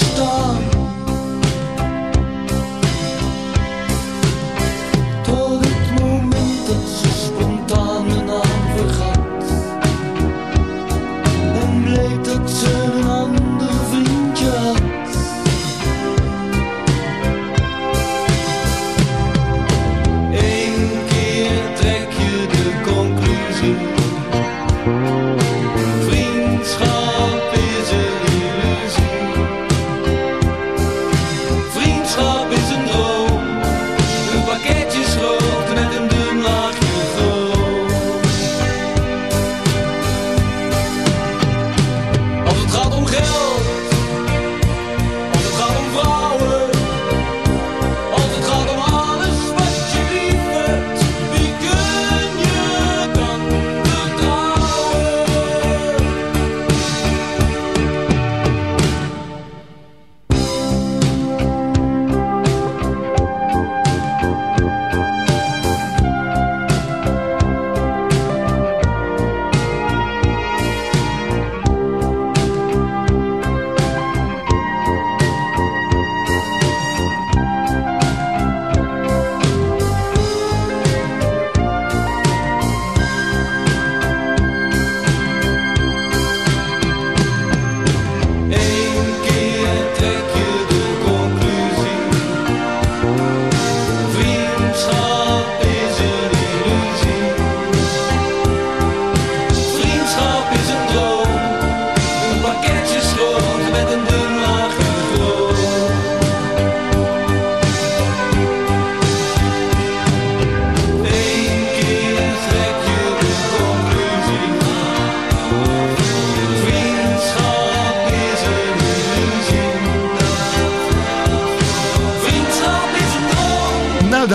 storm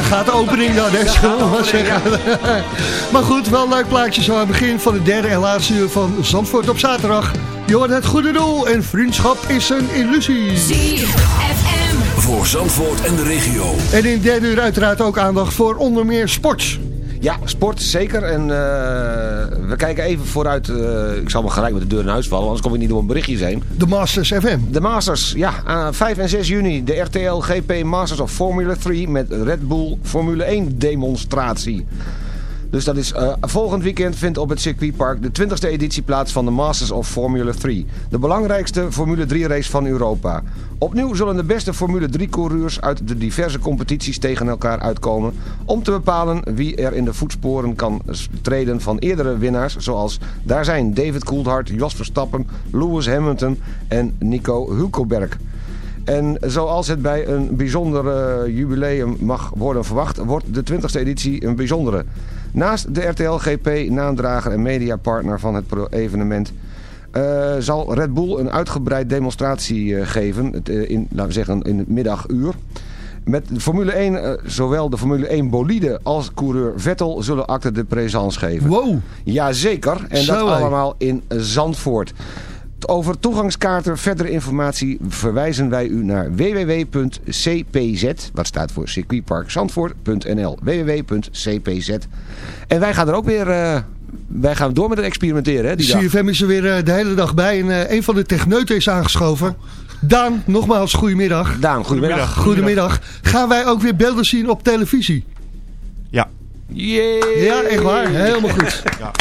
gaat de opening dan, hè, zullen we maar zeggen. maar goed, wel een leuk plaatje zo aan het begin van het derde en laatste uur van Zandvoort op zaterdag. Je hoort het goede doel en vriendschap is een illusie. ZFM. Voor Zandvoort en de regio. En in het derde uur uiteraard ook aandacht voor onder meer sport. Ja, sport zeker. En eh, we kijken even vooruit. eh, ik zal maar gelijk met de deur in huis vallen, anders kom ik niet door een berichtjes heen. De Masters FM. De Masters, ja. eh, 5 en 6 juni. De RTL GP Masters of Formula 3 met Red Bull Formule 1 demonstratie. Dus dat is eh, volgend weekend vindt op het circuitpark de 20e editie plaats van de Masters of Formula 3. De belangrijkste Formule 3 race van Europa. Opnieuw zullen de beste Formule 3 coureurs uit de diverse competities tegen elkaar uitkomen. Om te bepalen wie er in de voetsporen kan treden van eerdere winnaars. Zoals daar zijn David Coulthard, Jos Verstappen, Lewis Hamilton en Nico Hulkenberg. En zoals het bij een bijzonder jubileum mag worden verwacht, wordt de 20e editie een bijzondere. Naast de RTL GP, naamdrager en mediapartner van het evenement... eh, zal Red Bull een uitgebreid demonstratie eh, geven, het, eh, in, laten we zeggen in het middaguur. Met Formule 1, eh, zowel de Formule 1 bolide als coureur Vettel zullen acte de présence geven. Wow. Jazeker, en dat Zo, allemaal in Zandvoort. Over toegangskaarten, verdere informatie verwijzen wij u naar www.cpz, wat staat voor circuitpark Zandvoort.nl. www.cpz. En wij gaan er ook weer, eh, wij gaan door met het experimenteren, hè, die dag. CFM is er weer eh, de hele dag bij. En eh, een van de techneuten is aangeschoven. Daan, nogmaals, goedemiddag. Daan, goedemiddag. Goedemiddag. Gaan wij ook weer beelden zien op televisie? Ja. Yay. Ja, echt waar. Helemaal goed. Ja.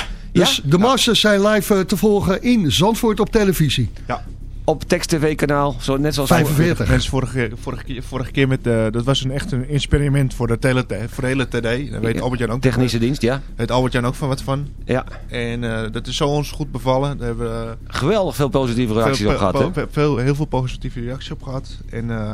Dus de Masters zijn live eh, te volgen in Zandvoort op televisie. ja. Op Text TV kanaal, zo, net zoals 45. Mensen vorige, vorige, keer- vorige keer met, eh, dat was een echt een experiment voor de, tele, voor de hele TD. Daar weet Albert-Jan ook, Technische dienst, ja. weet Albert-Jan ook van wat van. ja. En eh, dat is zo ons goed bevallen. Daar hebben we eh, Geweldig veel positieve reacties veel, op gehad, hè? veel, heel veel positieve reacties op gehad. En eh, eh,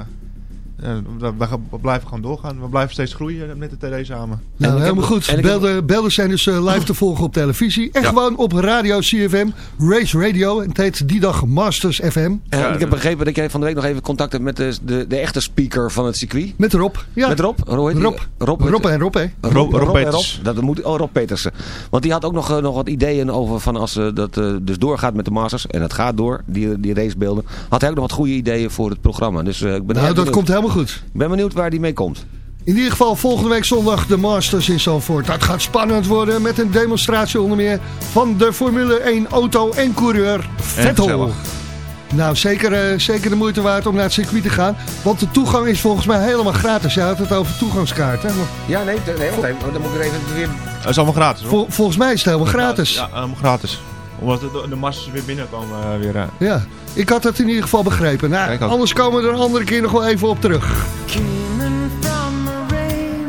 we, we blijven gewoon doorgaan. We blijven steeds groeien met de TD samen. Nou, ik heb- helemaal goed. en ik heb- Beelden, beelden zijn dus eh, live te volgen op televisie. En Ja. gewoon op radio CFM, Race Radio. En het heet die dag Masters FM. En Ja, ik heb begrepen dat jij van de week nog even contact hebt met de, de, de echte speaker van het circuit. Met Rob. Ja. Met Rob? Rob. Rob, Rob en Rob, hè? Rob, Rob Rob, en Peters. Rob. Dat moet, oh, Rob Petersen. Want die had ook nog, eh, nog wat ideeën over van als eh, dat eh, dus doorgaat met de Masters. En dat gaat door, die, die racebeelden. Had hij ook nog wat goede ideeën voor het programma. Dus eh, ik ben, Nou, dat komt helemaal goed. Ik ben benieuwd waar die mee komt. In ieder geval volgende week zondag de Masters in Zandvoort. Dat gaat spannend worden met een demonstratie onder meer van de Formule 1 auto en coureur Vettel. Nou, zeker, eh, zeker de moeite waard om naar het circuit te gaan. Want de toegang is volgens mij helemaal gratis. Je had het over toegangskaarten. Maar Ja, nee, nee wacht even. Dan moet ik er even weer... Dat is allemaal gratis hoor. vol- volgens mij is het helemaal gratis. Ja, allemaal gratis. Omdat de, de masters weer binnenkomen. eh, weer, eh. Ja, ik had het in ieder geval begrepen. Nou, Kijk anders komen we er een andere keer nog wel even op terug. Coming from a rainy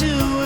to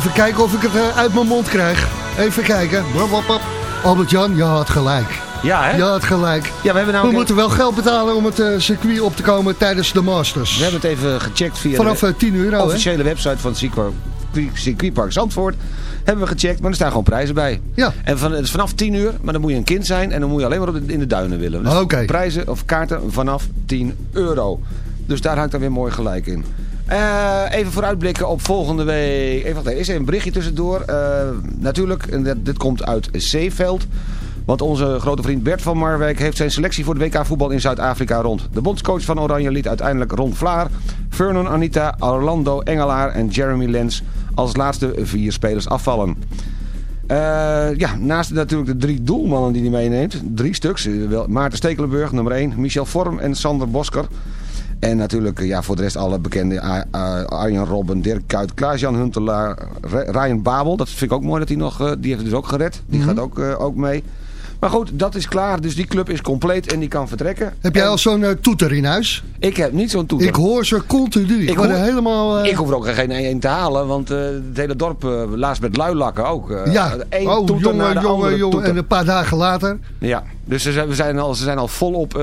Even kijken of ik het eh, uit mijn mond krijg. Even kijken. Albert-Jan, je had gelijk. Ja, hè? Je had gelijk. Ja, we hebben We nou moeten wel geld betalen om het eh, circuit op te komen tijdens de Masters. we hebben het even gecheckt via Vanaf de eh, 10 euro, hè? officiële website van het circuit- circuitpark Zandvoort. Hebben we gecheckt, maar er staan gewoon prijzen bij. Ja. En van, het is vanaf 10 uur, maar dan moet je een kind zijn en dan moet je alleen maar op de- in de duinen willen. Dus Oké. Prijzen of kaarten vanaf 10 euro. Dus daar hangt dan weer mooi gelijk in. Eh, even vooruitblikken op volgende week. Even, wacht, er is een berichtje tussendoor. Eh, natuurlijk, dit, dit komt uit Zeeveld. Want onze grote vriend Bert van Marwijk heeft zijn selectie voor de WK voetbal in Zuid-Afrika rond. De bondscoach van Oranje liet uiteindelijk Ron Vlaar, Vernon Anita, Orlando Engelaar en Jeremy Lens als laatste vier spelers afvallen. Eh, ja, naast natuurlijk de drie doelmannen die hij meeneemt. Drie stuks. Maarten Stekelenburg, nummer 1. Michel Vorm en Sander Bosker. En natuurlijk eh, ja, voor de rest alle bekende A- A- Arjen Robben, Dirk Kuyt, Klaas-Jan Huntelaar, Ryan Babel. Dat vind ik ook mooi dat hij nog, eh, die heeft dus ook gered. Die gaat ook, eh, ook mee. Maar goed, dat is klaar. Dus die club is compleet en die kan vertrekken. Heb jij En al zo'n eh, toeter in huis? Ik heb niet zo'n toeter. Ik hoor ze continu. Ik Ik word hoor- er helemaal... eh, Ik hoef er ook geen één te halen, want eh, het hele dorp, laatst met luilakken ook. ja, één oh toeter naar jongen, de jongen, jongen. toeter. En een paar dagen later... Ja, dus ze zijn, we zijn al, ze zijn al volop,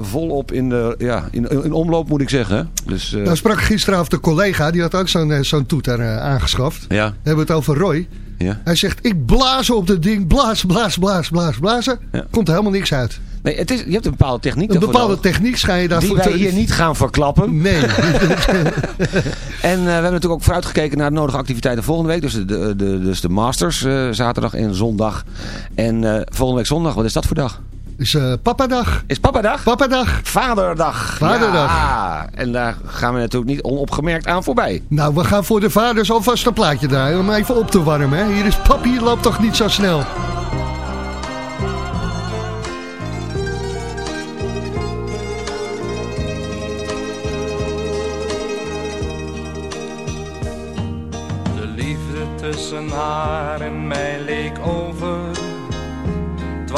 volop in, de, ja, in, in omloop, moet ik zeggen. Dus, Nou sprak gisteravond een collega, die had ook zo'n zo'n toeter aangeschaft. ja, We hebben het over Roy. Ja. Hij zegt, ik blaas op dat ding, blaas, blaas, blaas, blaas, blazen. Ja. Komt er helemaal niks uit. Nee, het is, je hebt een bepaalde techniek Een bepaalde nodig, techniek schijn je Die daarvoor wij te- hier niet gaan verklappen. Nee. En eh, we hebben natuurlijk ook vooruitgekeken naar de nodige activiteiten volgende week. Dus de, de, de- dus de Masters, eh, zaterdag en zondag. En eh, volgende week zondag, wat is dat voor dag? Is uh, papadag. Is papadag? Papadag. Vaderdag. Vaderdag. Ja, en daar gaan we natuurlijk niet onopgemerkt aan voorbij. Nou, we gaan voor de vaders alvast een plaatje draaien om even op te warmen. Hè. Hier is papi, loopt toch niet zo snel. De liefde tussen haar en mij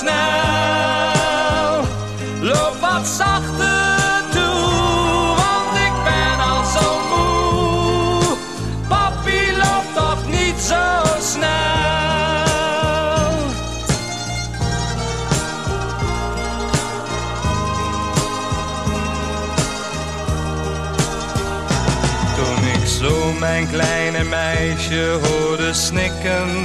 Snel. Loop wat zachter toe, want ik ben al zo moe. Papi loopt toch niet zo snel. Toen ik zo mijn kleine meisje hoorde snikken,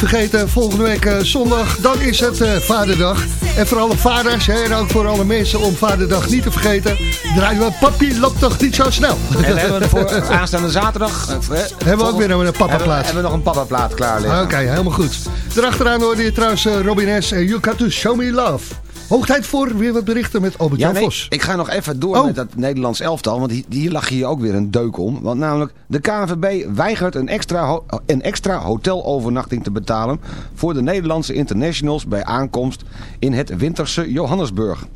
Niet vergeten, volgende week eh, zondag, dan is het eh, Vaderdag. En voor alle vaders hè, en ook voor alle mensen om Vaderdag niet te vergeten... draaien we Papi loopt toch niet zo snel. En we hebben voor aanstaande zaterdag... eh, Hebben we ook weer een hebben, papa-plaat. hebben we nog een papa-plaat klaar liggen. Oké, helemaal goed. Daarachteraan hoorde je trouwens Robin S. en You Got To Show Me Love. Hoog tijd voor weer wat berichten met Ja, Albert-Jan nee, Vos. ik ga nog even door Oh. met dat Nederlands elftal. Want hier, lag hier ook weer een deuk om. Want namelijk, de KNVB weigert een extra, een extra hotelovernachting te betalen... voor de Nederlandse internationals bij aankomst in het winterse Johannesburg.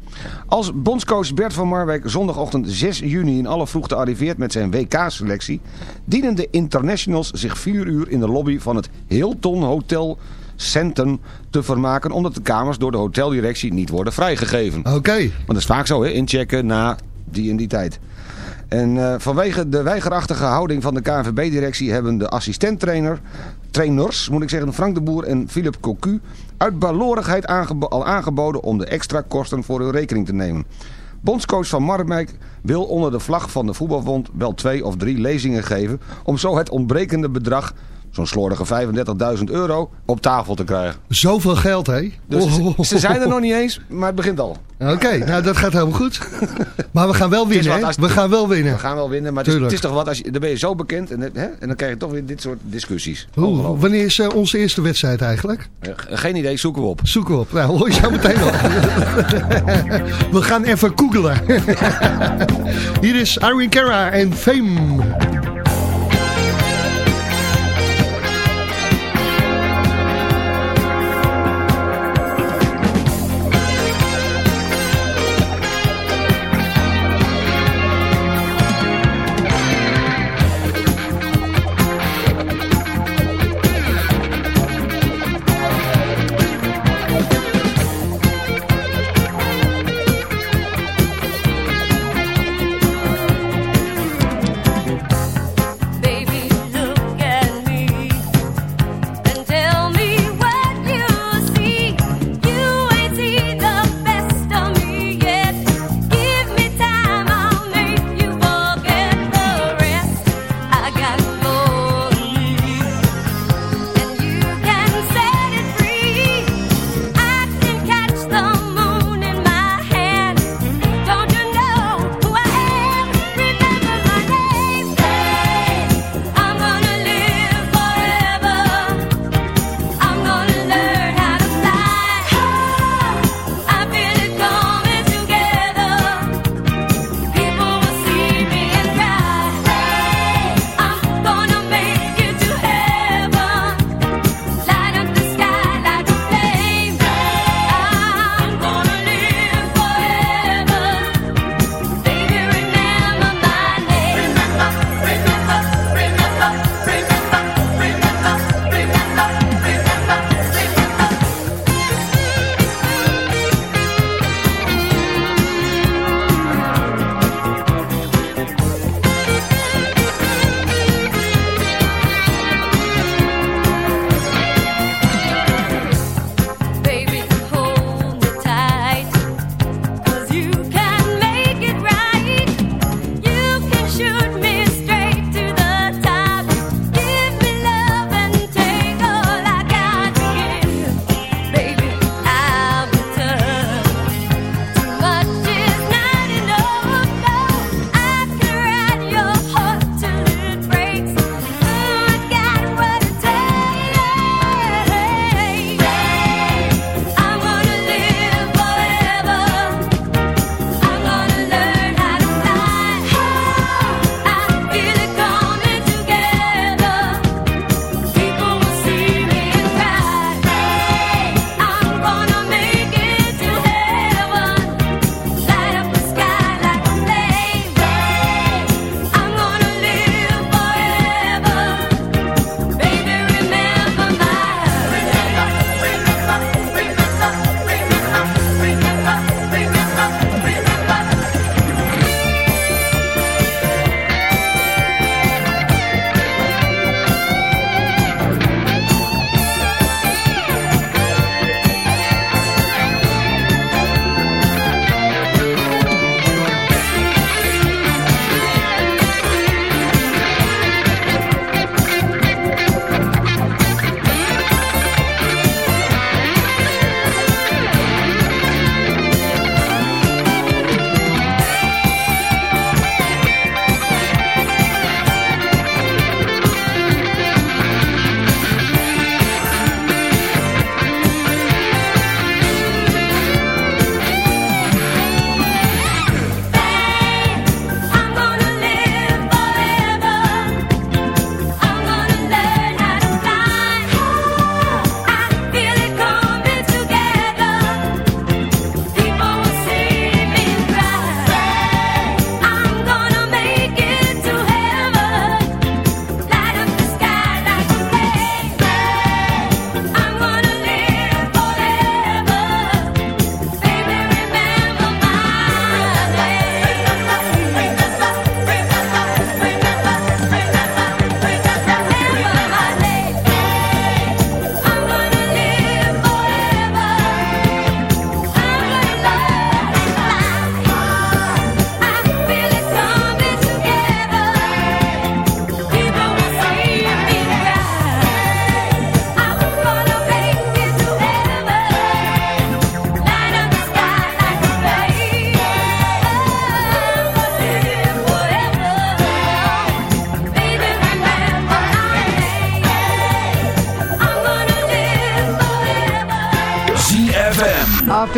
Als bondscoach Bert van Marwijk zondagochtend 6 juni in alle vroegte arriveert met zijn WK-selectie... dienen de internationals zich 4 uur in de lobby van het Hilton Hotel Centen te vermaken... omdat de kamers door de hoteldirectie niet worden vrijgegeven. Oké, Want dat is vaak zo, hè? inchecken na die en die tijd. En eh, vanwege de weigerachtige houding van de KNVB-directie hebben de assistenttrainer, trainers, moet ik zeggen, Frank de Boer en Philip Cocu uit balorigheid aangebo- al aangeboden om de extra kosten voor hun rekening te nemen. Bondscoach van Marwijk wil onder de vlag van de voetbalbond wel twee of drie lezingen geven om zo het ontbrekende bedrag, zo'n slordige 35.000 euro, op tafel te krijgen. zoveel geld hé. Dus Oh. ze zijn er nog niet eens, maar het begint al. Oké, nou dat gaat helemaal goed. Maar we gaan wel winnen hè? als- We gaan wel winnen. We gaan wel winnen, maar het is, Tuurlijk. het is toch wat als je, dan ben je zo bekend en, hè, en dan krijg je toch weer dit soort discussies. Oeh, wanneer is eh, onze eerste wedstrijd eigenlijk? Eh, Geen idee, zoeken we op. Zoeken we op. Nou, hoor je zo meteen op. we gaan even googelen. Hier is Irene Cara en Fame.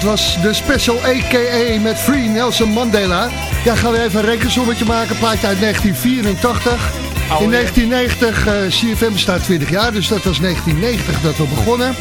Dat was de special AKA met Free Nelson Mandela. Ja, gaan we even een rekensommetje maken. Plaatje uit 1984. In 1990, eh CFM bestaat 20 jaar, dus dat was 1990 dat we begonnen.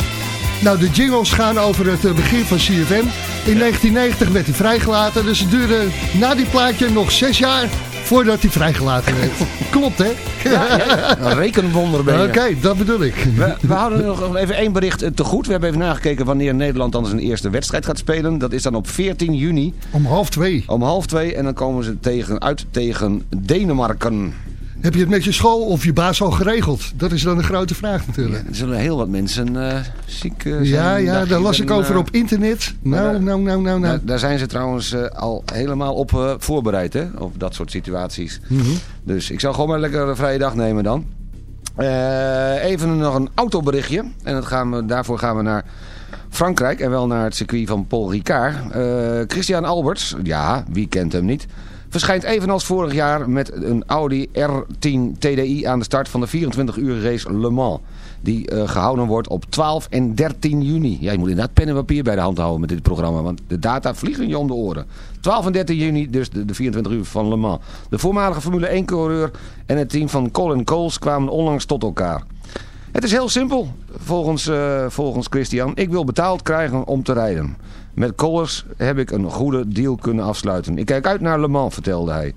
Nou, de jingles gaan over het eh, begin van CFM. In 1990 werd hij vrijgelaten, dus het duurde na die plaatje nog zes jaar voordat hij vrijgelaten werd. Klopt, hè? Ja, ja. Een rekenwonder ben je. Oké, dat bedoel ik. We, we houden nog even één bericht eh, te goed. We hebben even nagekeken wanneer Nederland dan zijn eerste wedstrijd gaat spelen. Dat is dan op 14 juni Om half twee. om half twee. En dan komen ze tegen, uit tegen Denemarken. Heb je het met je school of je baas al geregeld? Dat is dan een grote vraag natuurlijk. Er zullen heel wat mensen eh, ziek eh, zijn. Ja, ja, daar las ik over eh, op internet. Nou, daar- nou, nou, nou, nou. Daar, zijn ze trouwens al helemaal op voorbereid, hè? Op dat soort situaties. Mhm. Dus ik zou gewoon maar lekker een vrije dag nemen dan. Even nog een autoberichtje. En dat gaan we, daarvoor gaan we naar Frankrijk. En wel naar het circuit van Paul Ricard. Christian Alberts, ja, wie kent hem niet... Verschijnt evenals vorig jaar met een Audi R10 TDI aan de start van de 24 uur race Le Mans. Die eh, gehouden wordt op 12 en 13 juni. Ja, je moet inderdaad pen en papier bij de hand houden met dit programma. Want de data vliegen je om de oren. 12 en 13 juni, dus de, de 24 uur van Le Mans. De voormalige Formule 1 coureur en het team van Colin Coles kwamen onlangs tot elkaar. Het is heel simpel, volgens, eh, volgens Christian. Ik wil betaald krijgen om te rijden. Met Collers heb ik een goede deal kunnen afsluiten. Ik kijk uit naar Le Mans, vertelde hij.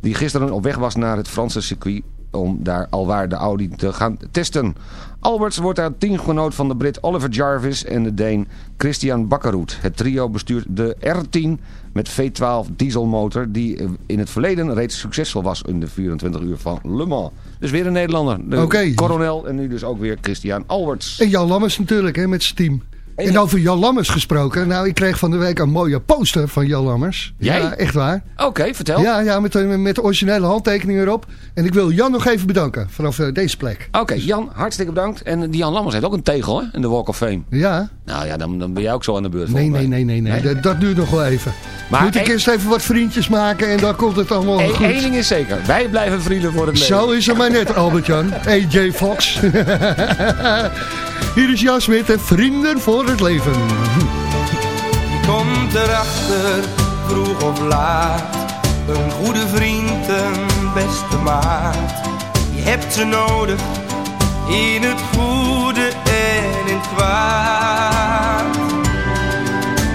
Die gisteren op weg was naar het Franse circuit om daar alwaar de Audi te gaan testen. Alberts wordt daar teamgenoot van de Brit Oliver Jarvis en de Deen Christian Bakkerhoet. Het trio bestuurt de R10 met V12 dieselmotor die eh, in het verleden reeds succesvol was in de 24 uur van Le Mans. Dus weer een Nederlander. De Oké. coronel en nu dus ook weer Christian Alberts. En Jan Lammers natuurlijk, hè, met zijn team. En- over Jan Lammers gesproken. Nou, ik kreeg van de week een mooie poster van Jan Lammers. Jij? Ja, echt waar. Oké, vertel. Ja, ja met, de- met de originele handtekening erop. En ik wil Jan nog even bedanken vanaf eh, deze plek. Oké, Jan, hartstikke bedankt. En die Jan Lammers heeft ook een tegel hè, in de Walk of Fame. Ja, Nou ja, dan, dan ben jij ook zo aan de beurt. nee, nee, nee, nee, nee. Dat, duurt nog wel even. Maar Moet ik eerst even wat vriendjes maken en dan komt het allemaal Eén goed. één ding is zeker. Wij blijven vrienden voor het leven. Zo is het maar net, Albert-Jan. AJ Fox. Hier is Jan Smit en Vrienden voor het Leven. Je komt erachter, vroeg of laat. Een goede vriend, een beste maat. Je hebt ze nodig, in het goede en in het kwaad.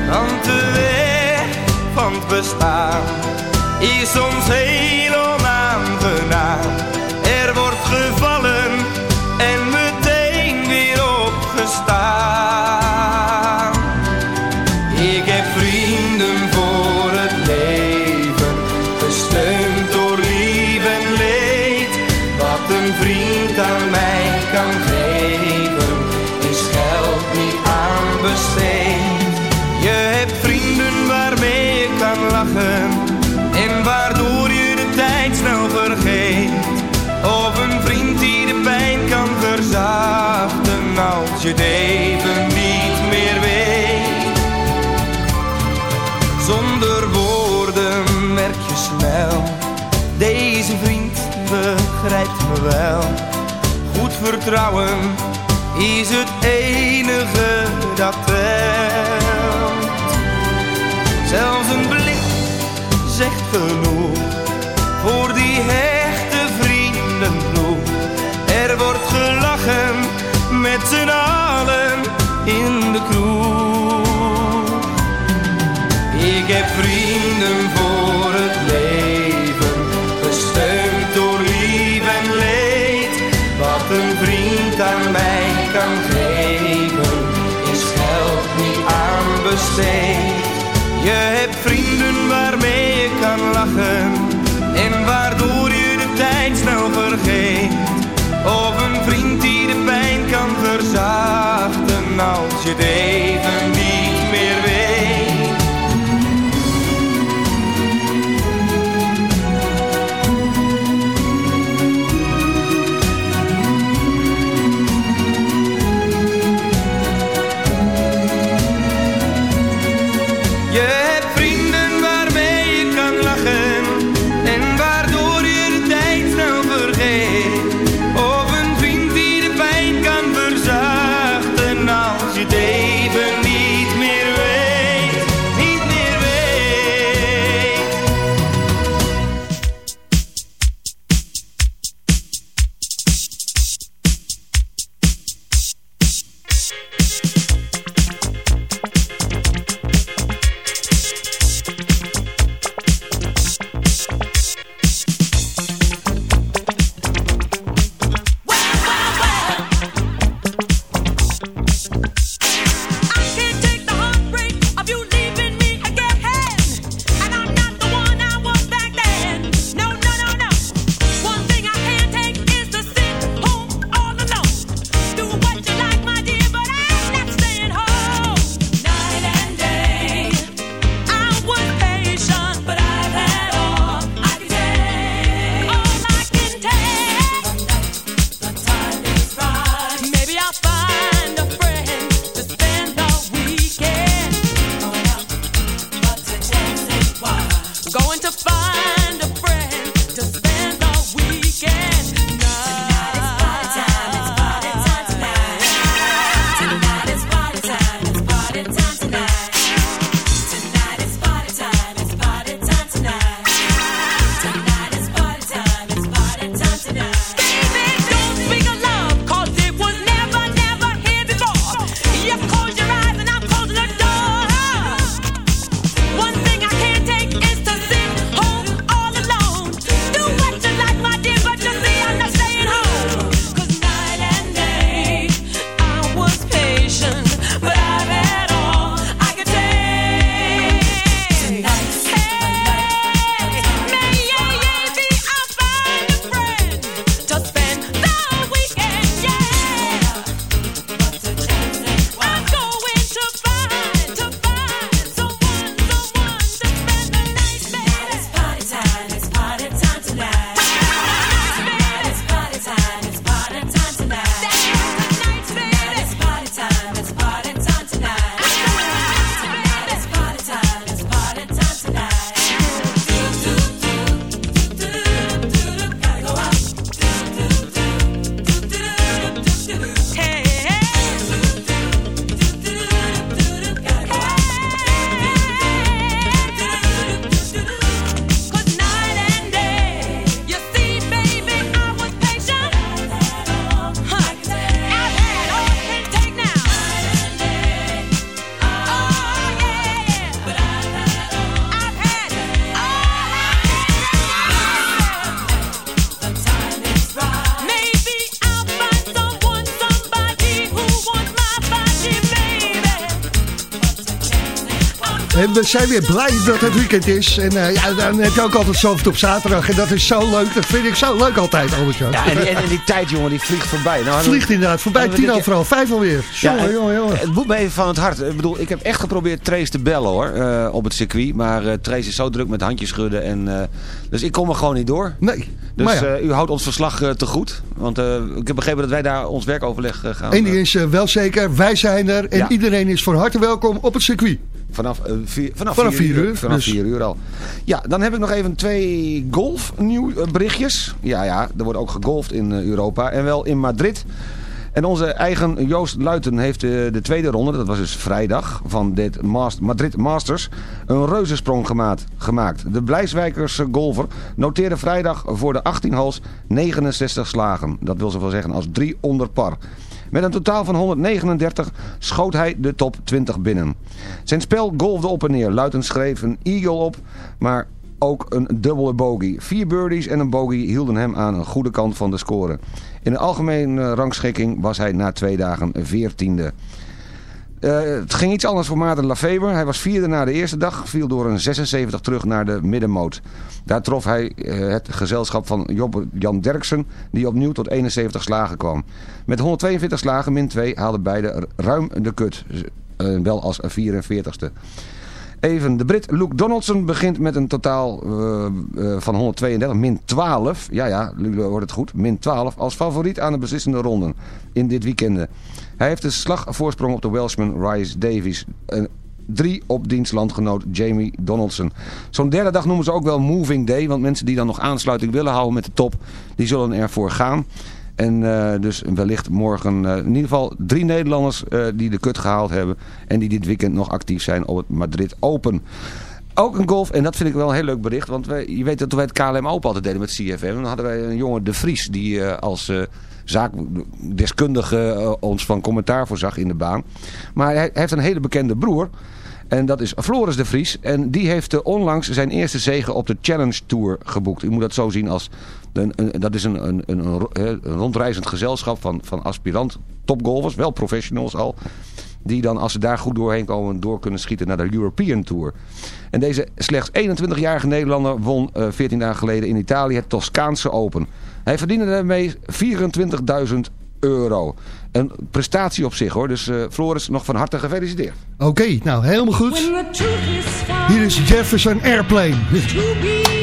Want de weg van het bestaan is soms heel onaangenaam. Begrijpt me wel. Goed vertrouwen is het enige dat telt. Zelfs een blik zegt genoeg en waardoor je de tijd snel vergeet. Of een vriend die de pijn kan verzachten als je het We zijn weer blij dat het weekend is. En uh, ja, dan heb je ook altijd zoveel op zaterdag. En dat is zo leuk. Dat vind ik zo leuk altijd, Albert. Ja, en, en, die tijd, jongen, die vliegt voorbij. Nou, vliegt inderdaad voorbij. Tien over half vijf alweer. Ja, jongen, jongen, jongen. Het moet me even van het hart. Ik bedoel, ik heb echt geprobeerd Trace te bellen, hoor. Uh, op het circuit. Maar uh, Trace is zo druk met handjes schudden. En, dus ik kom er gewoon niet door. Nee. Dus ja. u houdt ons verslag te goed. Want ik heb begrepen dat wij daar ons werkoverleg gaan... Eén ding is wel zeker. Wij zijn er. En ja. iedereen is van harte welkom op het circuit. Vanaf, uh, vier, vanaf, vanaf vier, uur. Vanaf dus. vier uur al. Ja, dan heb ik nog even twee golfnieuw berichtjes. Ja, ja, er wordt ook gegolfd in uh, Europa. En wel in Madrid. En onze eigen Joost Luiten heeft uh, de tweede ronde, dat was dus vrijdag, van dit Madrid Masters, een reuzensprong gemaakt. gemaakt. De Blijswijkers golfer noteerde vrijdag voor de 18 hals 69 slagen. Dat wil zoveel zeggen als 3 onder par. Met een totaal van 139 schoot hij de top 20 binnen. Zijn spel golfde op en neer. Luiten schreef een eagle op, maar ook een dubbele bogey. Vier birdies en een bogey hielden hem aan een goede kant van de score. In de algemene rangschikking was hij na twee dagen veertiende. Uh, het ging iets anders voor Maarten Lafeber. Hij was vierde na de eerste dag, viel door een 76 terug naar de middenmoot. Daar trof hij uh, het gezelschap van Job Jan Derksen, die opnieuw tot 71 slagen kwam. Met 142 slagen, min 2, haalden beide ruim de kut. Uh, wel als 44ste. Even, de Brit Luke Donaldson begint met een totaal van 132, min 12. Ja, ja, jullie hoort het goed. Min 12 als favoriet aan de beslissende ronde in dit weekend. Hij heeft de slagvoorsprong op de Welshman Rice Davies. Uh, drie op dienstlandgenoot Jamie Donaldson. Zo'n derde dag noemen ze ook wel Moving Day. Want mensen die dan nog aansluiting willen houden met de top, die zullen ervoor gaan. En uh, dus wellicht morgen uh, in ieder geval drie Nederlanders uh, die de kut gehaald hebben. En die dit weekend nog actief zijn op het Madrid Open. Ook een golf, en dat vind ik wel een heel leuk bericht. Want wij, je weet dat wij het KLM Open altijd deden met CFM. Dan hadden wij een jongen De Vries die als zaakdeskundige ons van commentaar voorzag in de baan. Maar hij heeft een hele bekende broer. En dat is Floris de Vries. En die heeft uh, onlangs zijn eerste zege op de Challenge Tour geboekt. U moet dat zo zien als... Een, een, dat is een, een, een, rondreizend gezelschap van, van aspirant topgolfers. Wel professionals al. Die dan als ze daar goed doorheen komen door kunnen schieten naar de European Tour. En deze slechts 21-jarige Nederlander won uh, 14 dagen geleden in Italië het Toscaanse Open. Hij verdiende daarmee 24.000 euro. Een prestatie op zich hoor. Dus uh, Floris, nog van harte gefeliciteerd. Oké, okay, nou helemaal goed. Hier is Jefferson Airplane.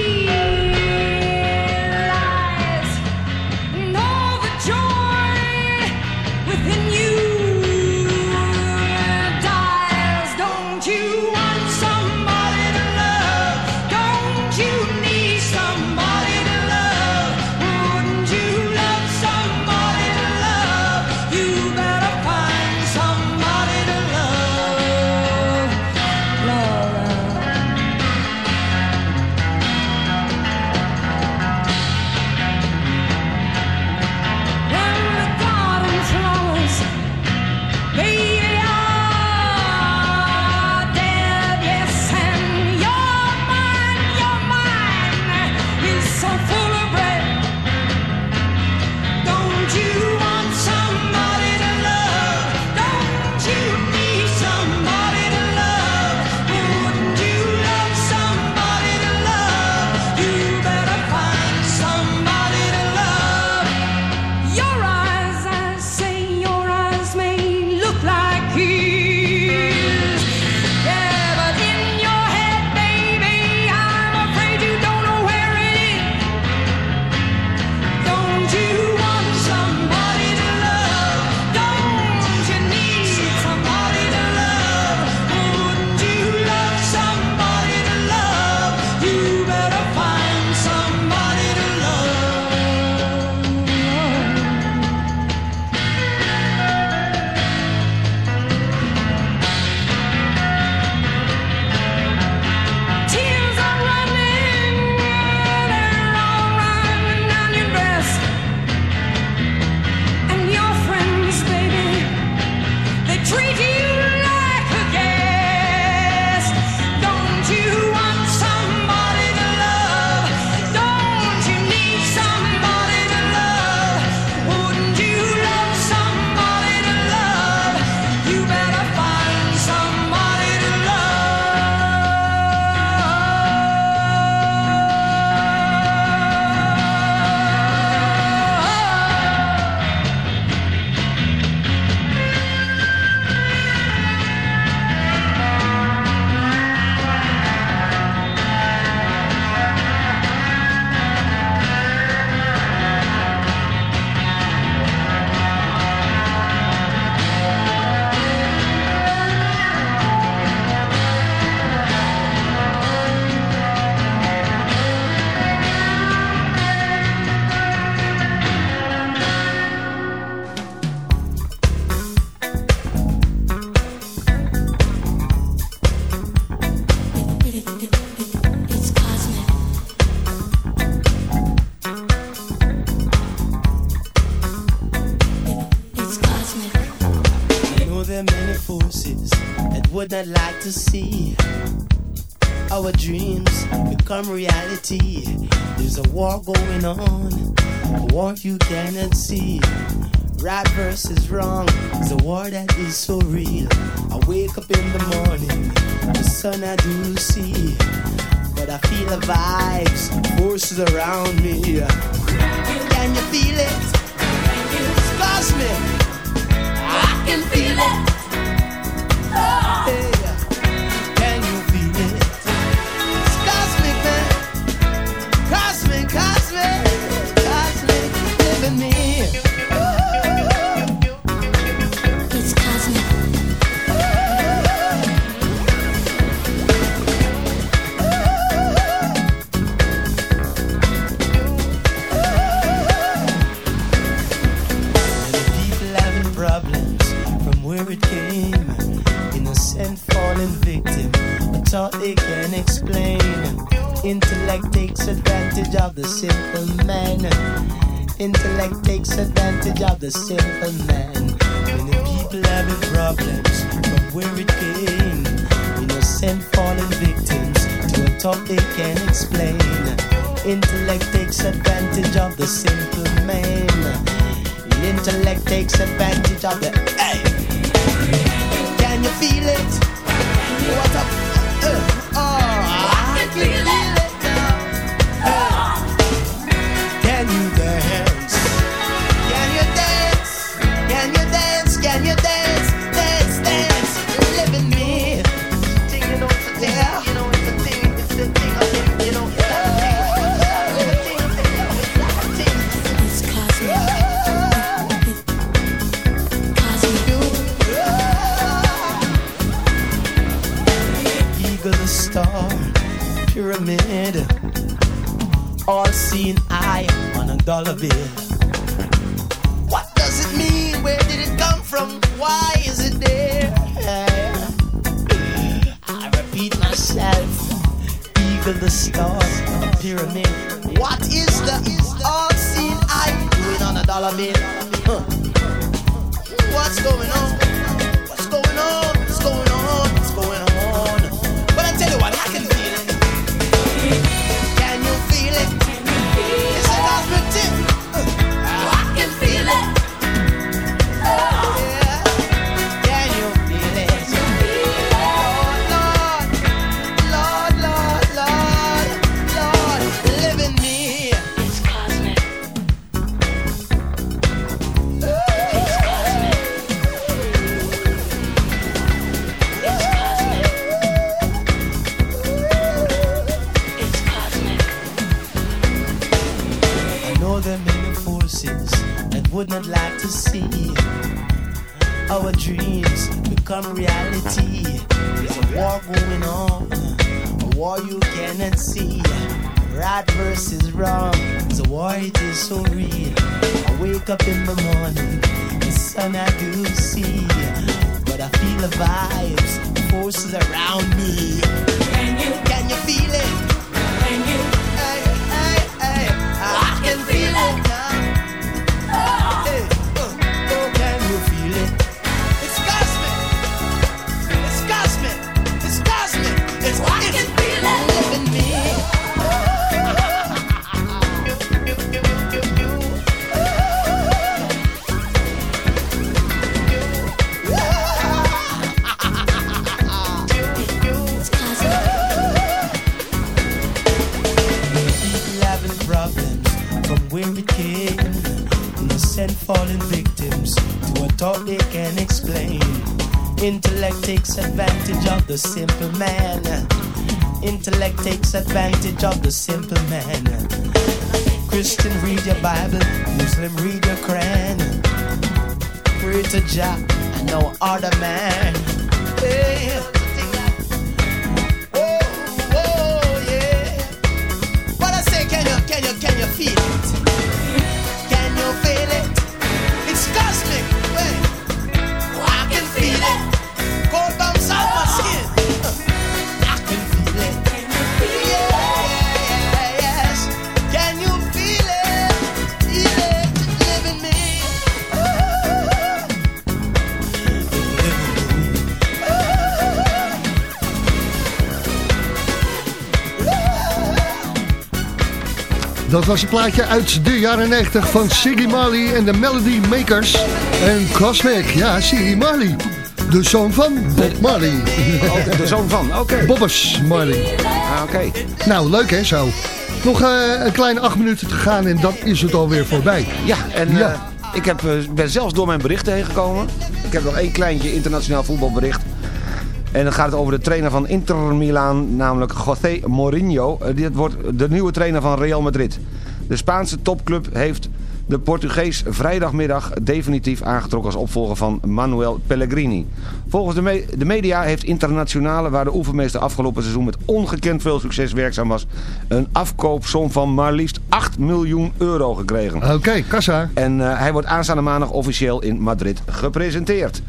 would not like to see our dreams become reality. There's a war going on, a war you cannot see. Right versus wrong is a war that is so real. I wake up in the morning, the sun I do see, but I feel the vibes, forces around me. Can you feel it? Excuse me, I can feel it. Oh. takes advantage of the simple man. Intellect takes advantage of the simple man. Many people having problems from where it came. Innocent fallen victims to a talk they can't explain. Intellect takes advantage of the simple man. Intellect takes advantage of the. Hey! Can you feel it? What up? Uh. uh. the simple man. Intellect takes advantage of the simple man. Christian, read your Bible. Muslim, read your Quran. Pray to Jah, no other man. Hey. Dat was een plaatje uit de jaren 90 van Siggy Marley en de Melody Makers. En Cosmic, ja, Siggy Marley. De zoon van Bob Marley. Oh, de zoon van, oké. Bobbers Marley. Ah, oké. Nou, leuk hè, zo. Nog eh, een kleine acht minuten te gaan en dan is het alweer voorbij. Ja, en Ja. eh, ik heb, eh, ben zelfs door mijn berichten heen gekomen. Ik heb nog één kleintje internationaal voetbalbericht. En dan gaat het over de trainer van Inter Milaan, namelijk José Mourinho. Eh, Dit wordt de nieuwe trainer van Real Madrid. De Spaanse topclub heeft de Portugees vrijdagmiddag definitief aangetrokken als opvolger van Manuel Pellegrini. Volgens de, me- de media heeft Internationale, waar de oefenmeester afgelopen seizoen met ongekend veel succes werkzaam was, een afkoopsom van maar liefst 8 miljoen euro gekregen. Oké, kassa. En eh, hij wordt aanstaande maandag officieel in Madrid gepresenteerd.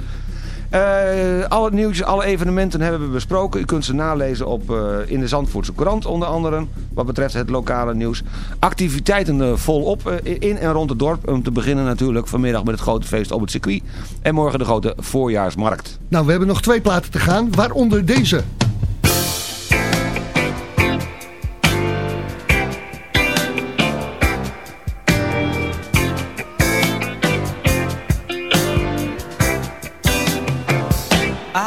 Eh, al het nieuws, alle evenementen hebben we besproken. U kunt ze nalezen op, eh, in de Zandvoortse krant onder andere. Wat betreft het lokale nieuws. Activiteiten eh, volop in en rond het dorp. Om te beginnen natuurlijk vanmiddag met het grote feest op het circuit. En morgen de grote voorjaarsmarkt. Nou, we hebben nog twee platen te gaan, waaronder deze.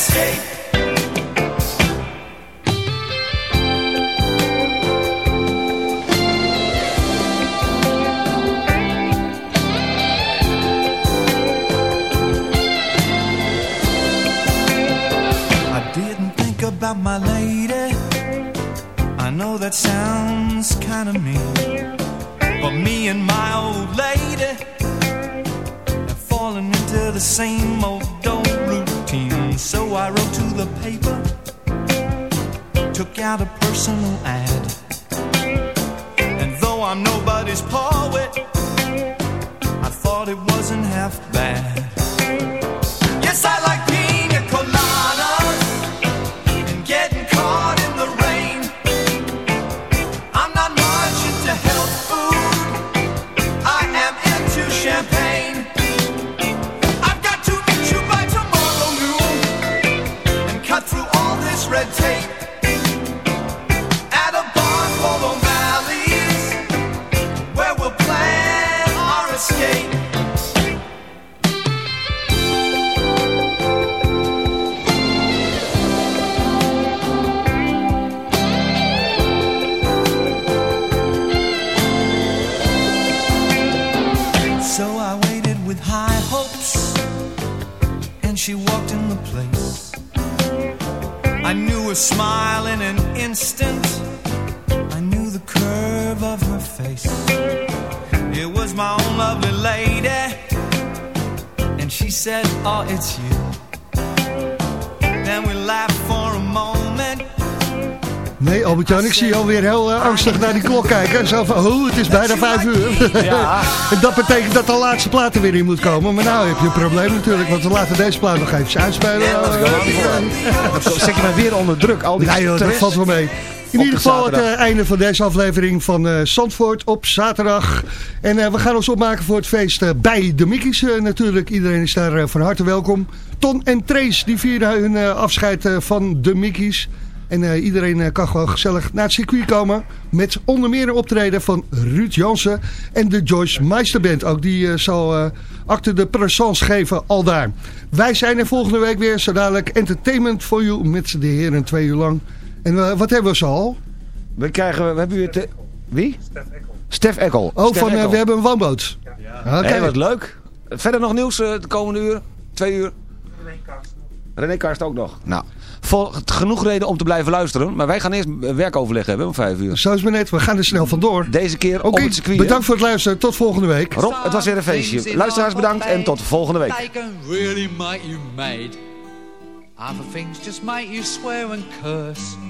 escape. I didn't think about my lady. I know that sounds kind of mean. But me and my old lady have fallen into the same old. So I wrote to the paper, took out a personal ad. And though I'm nobody's poet, I thought it wasn't half bad. Said, "Oh, it's you." Then we laughed for a moment. Nee, Albert-Jan, ik zie je alweer heel eh, angstig naar die klok kijken. Zo van, oh, het is bijna vijf uur. Ja. en dat betekent dat de laatste plaat er weer in moet komen. Maar nou heb je een probleem natuurlijk, want we laten deze plaat nog even uitspelen. Ja, dat is wel. Zet je mij weer onder druk. Al die Nee joh, dat valt wel mee. In ieder de geval het eh, einde van deze aflevering van eh Zandvoort op zaterdag. En eh, we gaan ons opmaken voor het feest bij de Mickeys natuurlijk. Iedereen is daar van harte welkom. Ton en Trace die vieren hun afscheid van de Mickeys. En iedereen kan gewoon gezellig naar het circuit komen. Met onder meer een optreden van Ruud Jansen en de Joyce Meisterband. Ook die zal acte de présence geven al daar. Wij zijn er volgende week weer. Zo dadelijk entertainment voor you met de heren twee uur lang. En eh, wat hebben we zo al? We krijgen, we hebben weer te... Wie? Stef Eckel. Oh, Stef van, eh, Eckel. we hebben een woonboot. Oké. Hé, wat leuk. Verder nog nieuws eh, de komende uur? Twee uur? René Karst ook nog. Nou, vol, genoeg reden om te blijven luisteren. Maar wij gaan eerst werkoverleg hebben om vijf uur. Zo is het net, we gaan er snel vandoor. Deze keer op het circuit. bedankt voor het luisteren. Tot volgende week. Rob, het was weer een feestje. Luisteraars bedankt en tot volgende week. Really make you mad. Other things just make you swear and curse.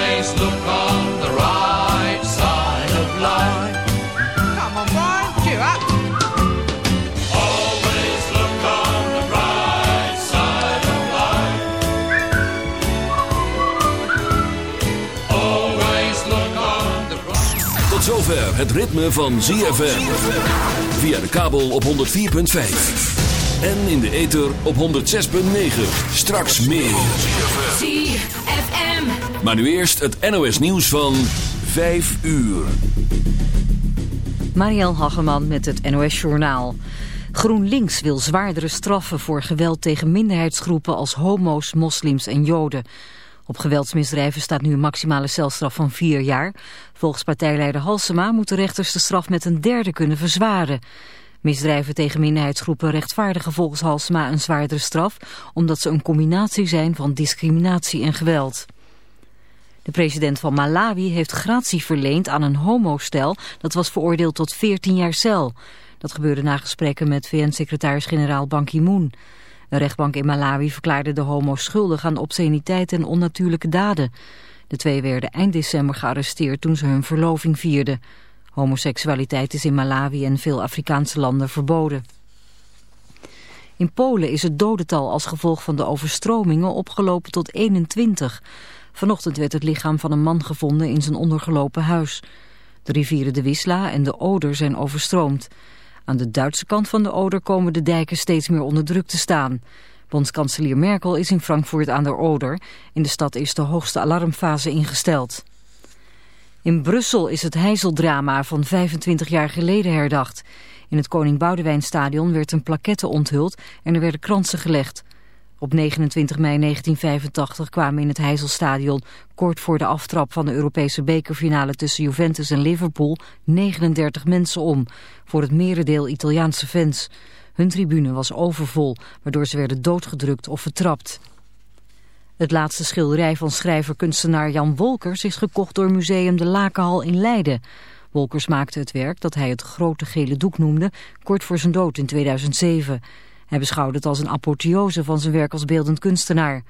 het ritme van ZFM. Via de kabel op 104.5. En in de ether op 106.9. Straks meer. ZFM. Maar nu eerst het NOS nieuws van 5 uur. Marielle Hageman met het NOS Journaal. GroenLinks wil zwaardere straffen voor geweld tegen minderheidsgroepen als homo's, moslims en joden. Op geweldsmisdrijven staat nu een maximale celstraf van vier jaar. Volgens partijleider Halsema moeten rechters de straf met een derde kunnen verzwaren. Misdrijven tegen minderheidsgroepen rechtvaardigen volgens Halsema een zwaardere straf... omdat ze een combinatie zijn van discriminatie en geweld. De president van Malawi heeft gratie verleend aan een homostel dat was veroordeeld tot 14 jaar cel. Dat gebeurde na gesprekken met VN-secretaris-generaal Ban Ki-moon. Een rechtbank in Malawi verklaarde de homo's schuldig aan obsceniteit en onnatuurlijke daden. De twee werden eind december gearresteerd toen ze hun verloving vierden. Homoseksualiteit is in Malawi en veel Afrikaanse landen verboden. In Polen is het dodental als gevolg van de overstromingen opgelopen tot 21. Vanochtend werd het lichaam van een man gevonden in zijn ondergelopen huis. De rivieren de Wisla en de Oder zijn overstroomd. Aan de Duitse kant van de Oder komen de dijken steeds meer onder druk te staan. Bondskanselier Merkel is in Frankfurt aan de Oder. In de stad is de hoogste alarmfase ingesteld. In Brussel is het heizeldrama van 25 jaar geleden herdacht. In het Koning Boudewijnstadion werd een plaquette onthuld en er werden kransen gelegd. Op 29 mei 1985 kwamen in het Heizelstadion kort voor de aftrap van de Europese bekerfinale tussen Juventus en Liverpool 39 mensen om, voor het merendeel Italiaanse fans. Hun tribune was overvol, waardoor ze werden doodgedrukt of vertrapt. Het laatste schilderij van schrijver-kunstenaar Jan Wolkers is gekocht door Museum de Lakenhal in Leiden. Wolkers maakte het werk dat hij het grote gele doek noemde, kort voor zijn dood in 2007. Hij beschouwde het als een apotheose van zijn werk als beeldend kunstenaar.